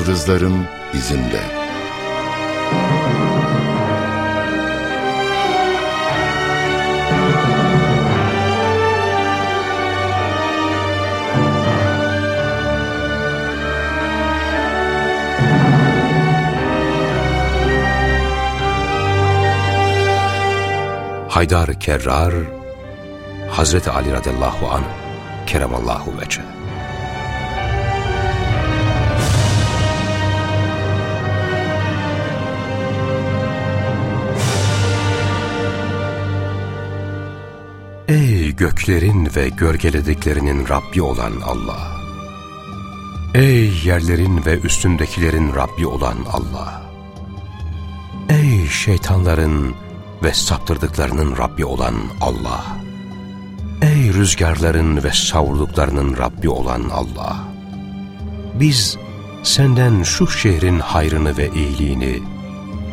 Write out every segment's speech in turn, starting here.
yıldızların izinde. Haydar Kerrar, Hazreti Ali radıyallahu anh, keremallahu veçe. Göklerin ve gölgelediklerinin Rabbi olan Allah! Ey yerlerin ve üstündekilerin Rabbi olan Allah! Ey şeytanların ve saptırdıklarının Rabbi olan Allah! Ey rüzgarların ve savruluklarının Rabbi olan Allah! Biz senden şu şehrin hayrını ve iyiliğini,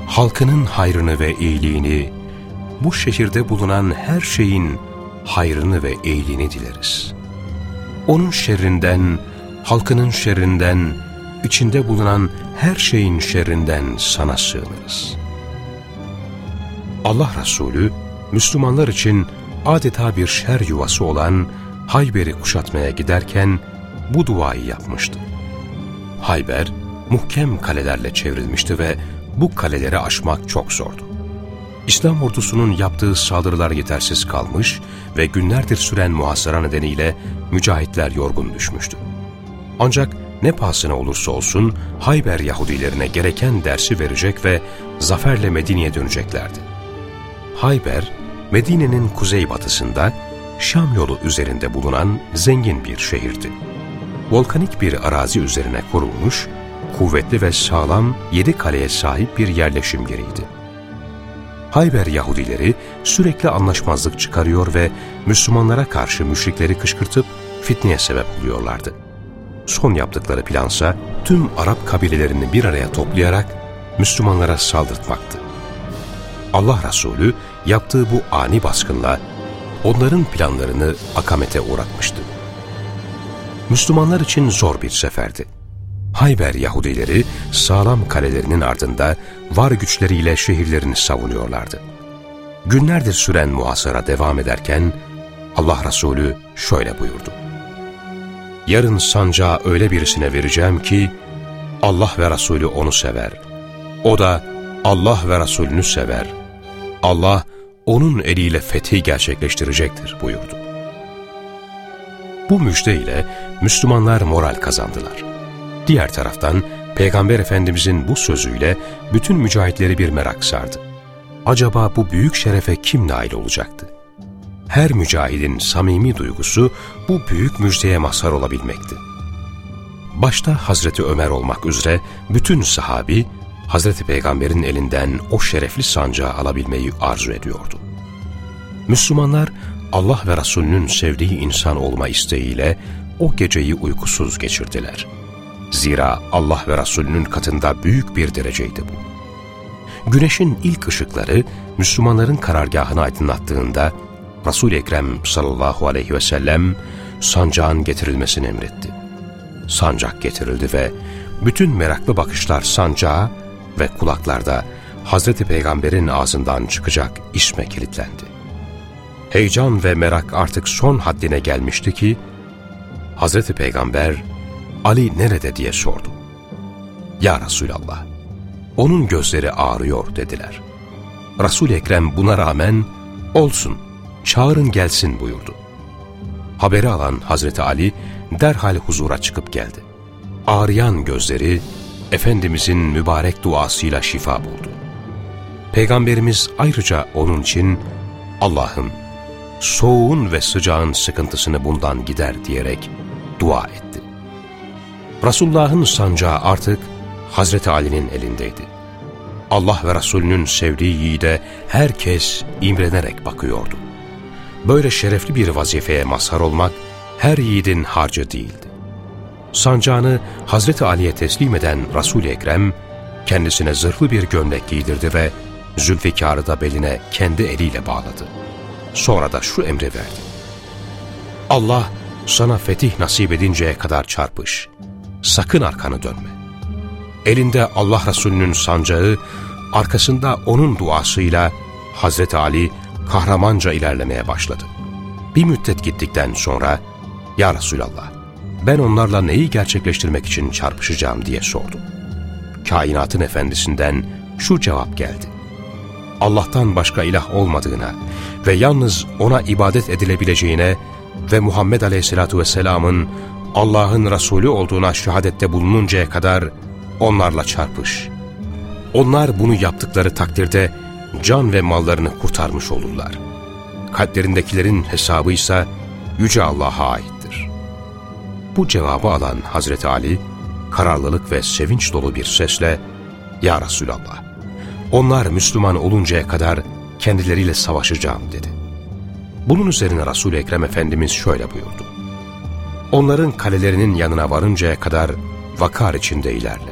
halkının hayrını ve iyiliğini, bu şehirde bulunan her şeyin hayrını ve iyiliğini dileriz. Onun şerrinden, halkının şerrinden, içinde bulunan her şeyin şerrinden sana sığınırız. Allah Resulü, Müslümanlar için adeta bir şer yuvası olan Hayber'i kuşatmaya giderken bu duayı yapmıştı. Hayber, muhkem kalelerle çevrilmişti ve bu kaleleri aşmak çok zordu. İslam ordusunun yaptığı saldırılar yetersiz kalmış ve günlerdir süren muhasara nedeniyle mücahitler yorgun düşmüştü. Ancak ne pahasına olursa olsun Hayber Yahudilerine gereken dersi verecek ve zaferle Medine'ye döneceklerdi. Hayber, Medine'nin kuzeybatısında Şam yolu üzerinde bulunan zengin bir şehirdi. Volkanik bir arazi üzerine kurulmuş, kuvvetli ve sağlam yedi kaleye sahip bir yerleşim yeriydi. Hayber Yahudileri sürekli anlaşmazlık çıkarıyor ve Müslümanlara karşı müşrikleri kışkırtıp fitneye sebep oluyorlardı. Son yaptıkları plansa tüm Arap kabilelerini bir araya toplayarak Müslümanlara saldırtmaktı. Allah Resulü yaptığı bu ani baskınla onların planlarını akamete uğratmıştı. Müslümanlar için zor bir seferdi. Hayber Yahudileri sağlam kalelerinin ardında var güçleriyle şehirlerini savunuyorlardı. Günlerdir süren muhasara devam ederken Allah Resulü şöyle buyurdu. Yarın sancağı öyle birisine vereceğim ki Allah ve Resulü onu sever. O da Allah ve Resulünü sever. Allah onun eliyle fethi gerçekleştirecektir buyurdu. Bu müjde ile Müslümanlar moral kazandılar. Diğer taraftan Peygamber Efendimizin bu sözüyle bütün mücahitleri bir merak sardı. Acaba bu büyük şerefe kim nail olacaktı? Her mücahidin samimi duygusu bu büyük müjdeye mazhar olabilmekti. Başta Hazreti Ömer olmak üzere bütün sahabi Hazreti Peygamber'in elinden o şerefli sancağı alabilmeyi arzu ediyordu. Müslümanlar Allah ve Resulünün sevdiği insan olma isteğiyle o geceyi uykusuz geçirdiler. Zira Allah ve Resulünün katında büyük bir dereceydi bu. Güneşin ilk ışıkları Müslümanların karargahını aydınlattığında Resul-i Ekrem sallallahu aleyhi ve sellem sancağın getirilmesini emretti. Sancak getirildi ve bütün meraklı bakışlar sancağa ve kulaklarda Hazreti Peygamber'in ağzından çıkacak isme kilitlendi. Heyecan ve merak artık son haddine gelmişti ki Hazreti Peygamber Ali nerede diye sordu. Ya Resulallah, onun gözleri ağrıyor dediler. Resul-i Ekrem buna rağmen olsun, çağırın gelsin buyurdu. Haberi alan Hazreti Ali derhal huzura çıkıp geldi. Ağrıyan gözleri Efendimizin mübarek duasıyla şifa buldu. Peygamberimiz ayrıca onun için Allah'ım soğuğun ve sıcağın sıkıntısını bundan gider diyerek dua etti. Resulullah'ın sancağı artık Hazreti Ali'nin elindeydi. Allah ve Resulünün sevdiği yiğide herkes imrenerek bakıyordu. Böyle şerefli bir vazifeye mazhar olmak her yiğidin harcı değildi. Sancağını Hazreti Ali'ye teslim eden Resul-i Ekrem, kendisine zırhlı bir gömlek giydirdi ve Zülfikar'ı da beline kendi eliyle bağladı. Sonra da şu emri verdi. Allah sana fetih nasip edinceye kadar çarpış. Sakın arkanı dönme. elinde Allah Resulü'nün sancağı, arkasında onun duasıyla Hazreti Ali kahramanca ilerlemeye başladı. Bir müddet gittikten sonra, ''Ya Resulallah, ben onlarla neyi gerçekleştirmek için çarpışacağım?'' diye sordu. Kainatın efendisinden şu cevap geldi. Allah'tan başka ilah olmadığına ve yalnız O'na ibadet edilebileceğine ve Muhammed Aleyhisselatü Vesselam'ın Allah'ın Resulü olduğuna şehadette bulununcaya kadar onlarla çarpış. Onlar bunu yaptıkları takdirde can ve mallarını kurtarmış olurlar. Kalplerindekilerin hesabı ise Yüce Allah'a aittir. Bu cevabı alan Hazreti Ali, kararlılık ve sevinç dolu bir sesle, Ya Resulallah, onlar Müslüman oluncaya kadar kendileriyle savaşacağım dedi. Bunun üzerine Resul-i Ekrem Efendimiz şöyle buyurdu. Onların kalelerinin yanına varıncaya kadar vakar içinde ilerle.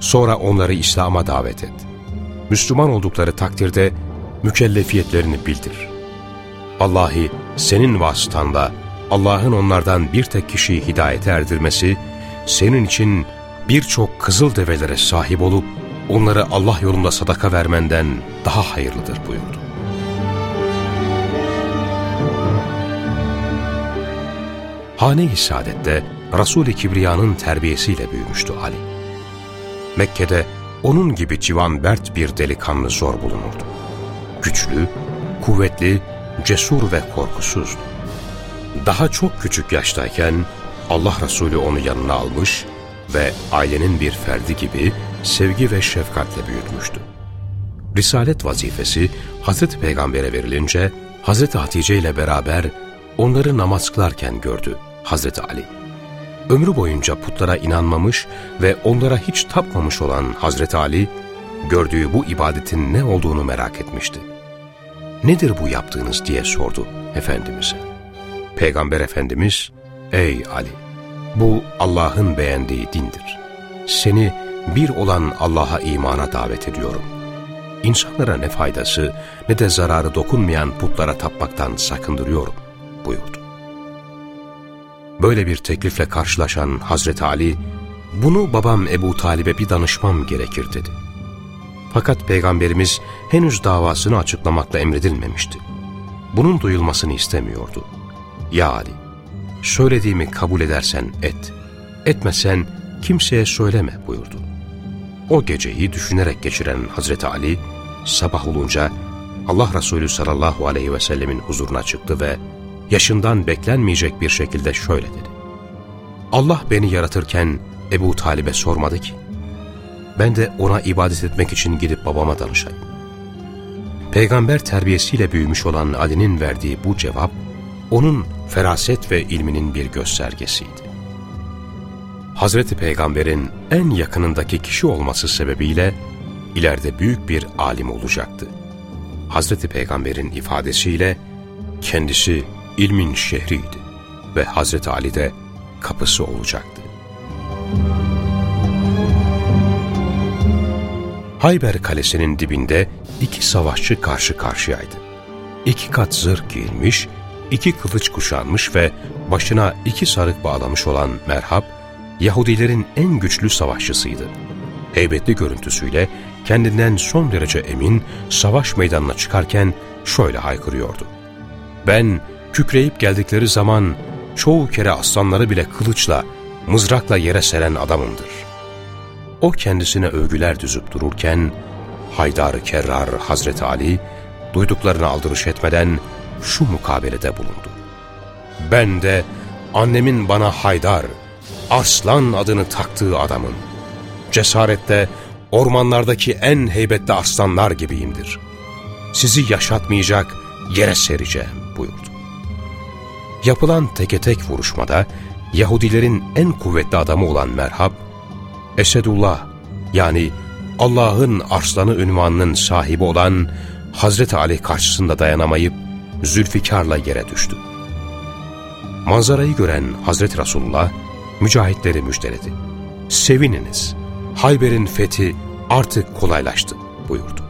Sonra onları İslam'a davet et. Müslüman oldukları takdirde mükellefiyetlerini bildir. Allahi senin vasıtanla Allah'ın onlardan bir tek kişiyi hidayete erdirmesi, senin için birçok kızıl develere sahip olup onları Allah yolunda sadaka vermenden daha hayırlıdır buyurdu. Hane-i Saadet'te Resul-i Kibriya'nın terbiyesiyle büyümüştü Ali. Mekke'de onun gibi civanbert bir delikanlı zor bulunurdu. Güçlü, kuvvetli, cesur ve korkusuzdu. Daha çok küçük yaştayken Allah Resulü onu yanına almış ve ailenin bir ferdi gibi sevgi ve şefkatle büyütmüştü. Risalet vazifesi Hazreti Peygamber'e verilince Hazreti Hatice ile beraber onları namaz kılarken gördü Hazreti Ali. Ömrü boyunca putlara inanmamış ve onlara hiç tapmamış olan Hazreti Ali, gördüğü bu ibadetin ne olduğunu merak etmişti. Nedir bu yaptığınız diye sordu Efendimiz'e. Peygamber Efendimiz, ey Ali, bu Allah'ın beğendiği dindir. Seni bir olan Allah'a imana davet ediyorum. İnsanlara ne faydası ne de zararı dokunmayan putlara tapmaktan sakındırıyorum buyurdu. Böyle bir teklifle karşılaşan Hazreti Ali, bunu babam Ebu Talib'e bir danışmam gerekir dedi. Fakat Peygamberimiz henüz davasını açıklamakla emredilmemişti. Bunun duyulmasını istemiyordu. Ya Ali, söylediğimi kabul edersen et, etmesen kimseye söyleme buyurdu. O geceyi düşünerek geçiren Hazreti Ali, sabah olunca Allah Resulü sallallahu aleyhi ve sellemin huzuruna çıktı ve yaşından beklenmeyecek bir şekilde şöyle dedi. Allah beni yaratırken Ebu Talib'e sormadı ki, ben de ona ibadet etmek için gidip babama danışayım. Peygamber terbiyesiyle büyümüş olan Ali'nin verdiği bu cevap, onun feraset ve ilminin bir göstergesiydi. Hazreti Peygamber'in en yakınındaki kişi olması sebebiyle ileride büyük bir alim olacaktı. Hazreti Peygamber'in ifadesiyle kendisi ilmin şehriydi ve Hazreti Ali de kapısı olacaktı. Hayber Kalesi'nin dibinde iki savaşçı karşı karşıyaydı. İki kat zırh giyilmiş, iki kılıç kuşanmış ve başına iki sarık bağlamış olan Merhab, Yahudilerin en güçlü savaşçısıydı. Heybetli görüntüsüyle kendinden son derece emin savaş meydanına çıkarken şöyle haykırıyordu. Ben kükreyip geldikleri zaman çoğu kere aslanları bile kılıçla, mızrakla yere seren adamımdır. O kendisine övgüler düzüp dururken, Haydar-ı Kerrar Hazreti Ali, duyduklarını aldırış etmeden şu mukabelede bulundu. Ben de annemin bana Haydar, Arslan adını taktığı adamın, cesarette ormanlardaki en heybetli aslanlar gibiyimdir. Sizi yaşatmayacak, yere sereceğim buyurdu. Yapılan teke tek vuruşmada Yahudilerin en kuvvetli adamı olan Merhab, Esedullah yani Allah'ın arslanı ünvanının sahibi olan Hazreti Ali karşısında dayanamayıp Zülfikar'la yere düştü. Manzarayı gören Hazreti Resulullah mücahitleri müjdeledi. Sevininiz, Hayber'in fethi artık kolaylaştı buyurdu.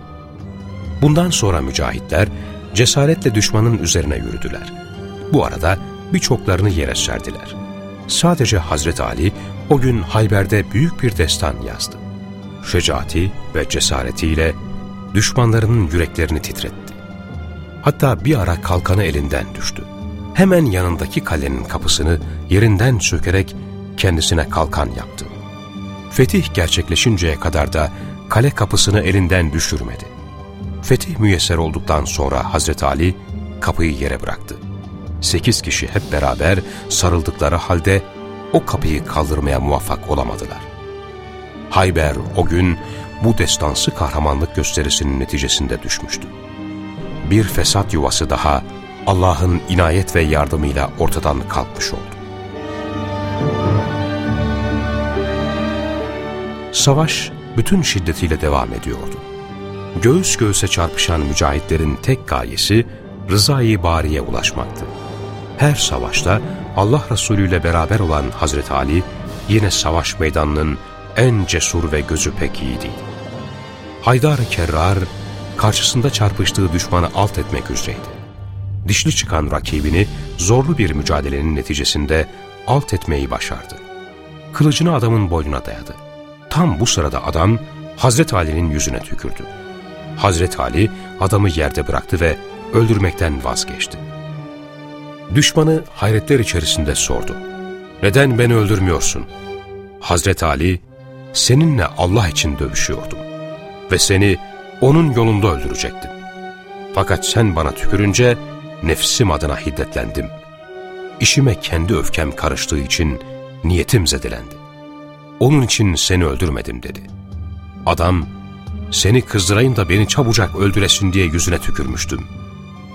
Bundan sonra mücahitler cesaretle düşmanın üzerine yürüdüler. Bu arada birçoklarını yere serdiler. Sadece Hazreti Ali o gün Hayber'de büyük bir destan yazdı. şecaati ve cesaretiyle düşmanlarının yüreklerini titretti. Hatta bir ara kalkanı elinden düştü. Hemen yanındaki kalenin kapısını yerinden sökerek kendisine kalkan yaptı. Fetih gerçekleşinceye kadar da kale kapısını elinden düşürmedi. Fetih müyesser olduktan sonra Hazreti Ali kapıyı yere bıraktı. Sekiz kişi hep beraber sarıldıkları halde o kapıyı kaldırmaya muvaffak olamadılar. Hayber o gün bu destansı kahramanlık gösterisinin neticesinde düşmüştü. Bir fesat yuvası daha Allah'ın inayet ve yardımıyla ortadan kalkmış oldu. Savaş bütün şiddetiyle devam ediyordu. Göğüs göğüse çarpışan mücahitlerin tek gayesi rızayı bariye ulaşmaktı. Her savaşta Allah Resulü ile beraber olan Hazreti Ali yine savaş meydanının en cesur ve gözü pek iyiydi. Haydar-ı Kerrar karşısında çarpıştığı düşmanı alt etmek üzereydi. Dişli çıkan rakibini zorlu bir mücadelenin neticesinde alt etmeyi başardı. Kılıcını adamın boynuna dayadı. Tam bu sırada adam Hazreti Ali'nin yüzüne tükürdü. Hazreti Ali adamı yerde bıraktı ve öldürmekten vazgeçti. Düşmanı hayretler içerisinde sordu. Neden beni öldürmüyorsun? Hazreti Ali, seninle Allah için dövüşüyordum ve seni onun yolunda öldürecektim. Fakat sen bana tükürünce nefsim adına hiddetlendim. İşime kendi öfkem karıştığı için niyetim zedelendi. Onun için seni öldürmedim dedi. Adam, seni kızdırayım da beni çabucak öldüresin diye yüzüne tükürmüştüm.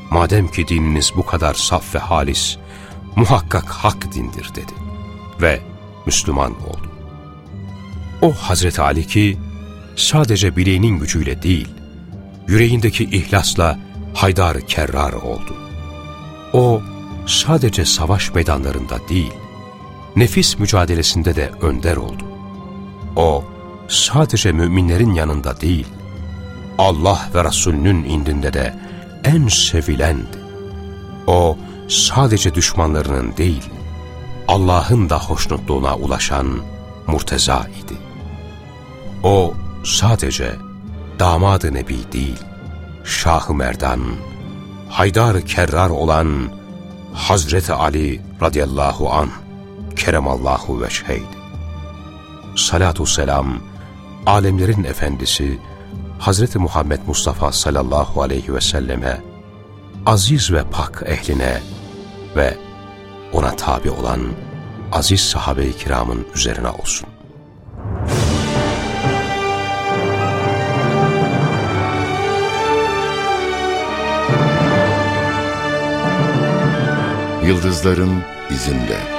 Madem ki dininiz bu kadar saf ve halis, muhakkak hak dindir dedi. Ve Müslüman oldu. O Hazreti Ali ki sadece bileğinin gücüyle değil, yüreğindeki ihlasla haydar kerrar oldu. O sadece savaş meydanlarında değil, nefis mücadelesinde de önder oldu. O sadece müminlerin yanında değil, Allah ve Resulünün indinde de en sevilendi. O sadece düşmanlarının değil, Allah'ın da hoşnutluğuna ulaşan murteza idi. O sadece damadı nebi değil, Şah-ı Merdan, Haydar-ı Kerrar olan Hazreti Ali radıyallahu an keremallahu veşheydi. Salatu selam, alemlerin efendisi Hazreti Muhammed Mustafa sallallahu aleyhi ve selleme, aziz ve pak ehline ve ona tabi olan aziz sahabe-i kiramın üzerine olsun. Yıldızların izinde.